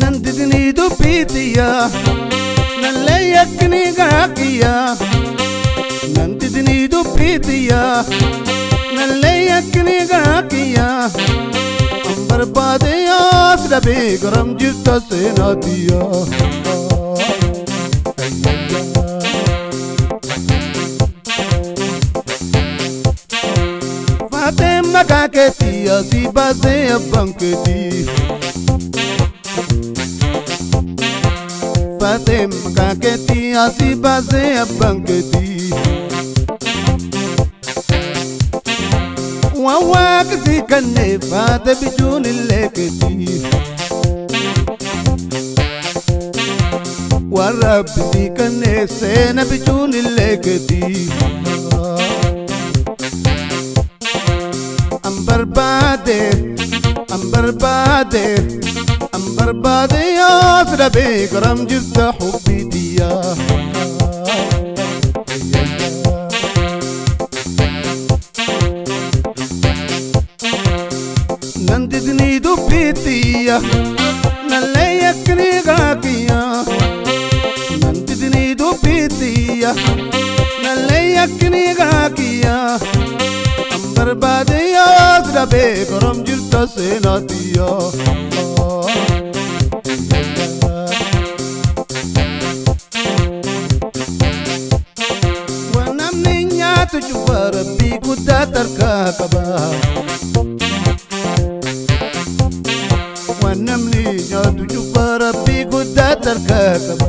ನಂದಿದಿನಿ ಇದು ಪ್ರೀತಿಯ ನಲ್ಲೆ ಯಕ್ಕನಿ ಗಾಕಿಯ ನಂದಿದಿನಿ ಇದು ಪ್ರೀತಿಯ ನಲ್ಲೆ ಯಕ್ಕನಿ ಗಾಕಿಯ ಅಂಬರ್ ಬಾದೆಯ ಸಿರಬೆ ಗರಂ Até macaquetia se baseia banquete Fazer macaquetia se baseia banquete Wawa kasi kane fate bijuni sena bijuni leketi Warab si kane sena bijuni leketi बर्बादे हम बर्बादे हम बर्बादे, आज रबे गरम जिद्दा हुबी दिया। नंदिदनी दुबी गाकिया नंदिदनी दुबी दिया नल्ले यकनी barbaadiyyaa sirabee korom jirtu seenootiyoo. Wanamni nyaatu cubba rabbii guddaa tarkaa qaba. Wanamni nyaatu cubba rabbii guddaa tarkaa qaba.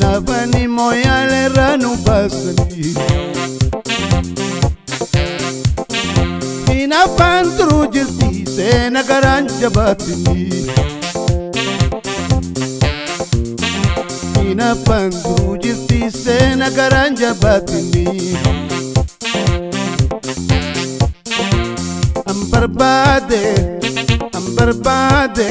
inafani moyale ranu basni inafan trujti se nagaran jabatni inafan trujti se nagaran jabatni am barbade am barbade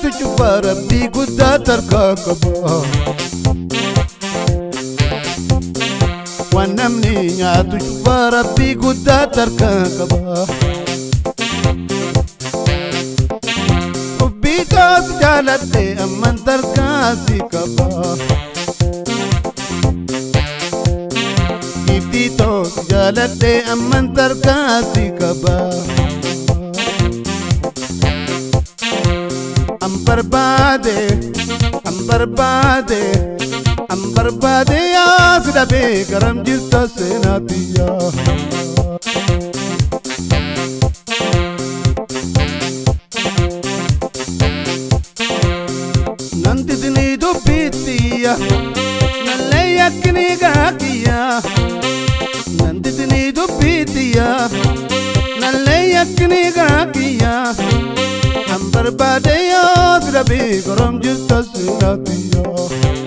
fi cuffară Bi gustatar kakaba Wanamni nyaatu cuffară Bi gustatar kakaba Ubikaas jaalate amman tarkaasi kaba Ibditoos jaalate amman tarkaasi kaba बर्बाद, हम बर्बाद हम बर्बाद आज डबे गरम जिस से ना दिया। नंदित नंदिनी जो बीतिया नल्ले किया। नंदिनी जो बीतिया नल्ले किया। Barbadeo, Grabi, Gorom, Justus, Grabio.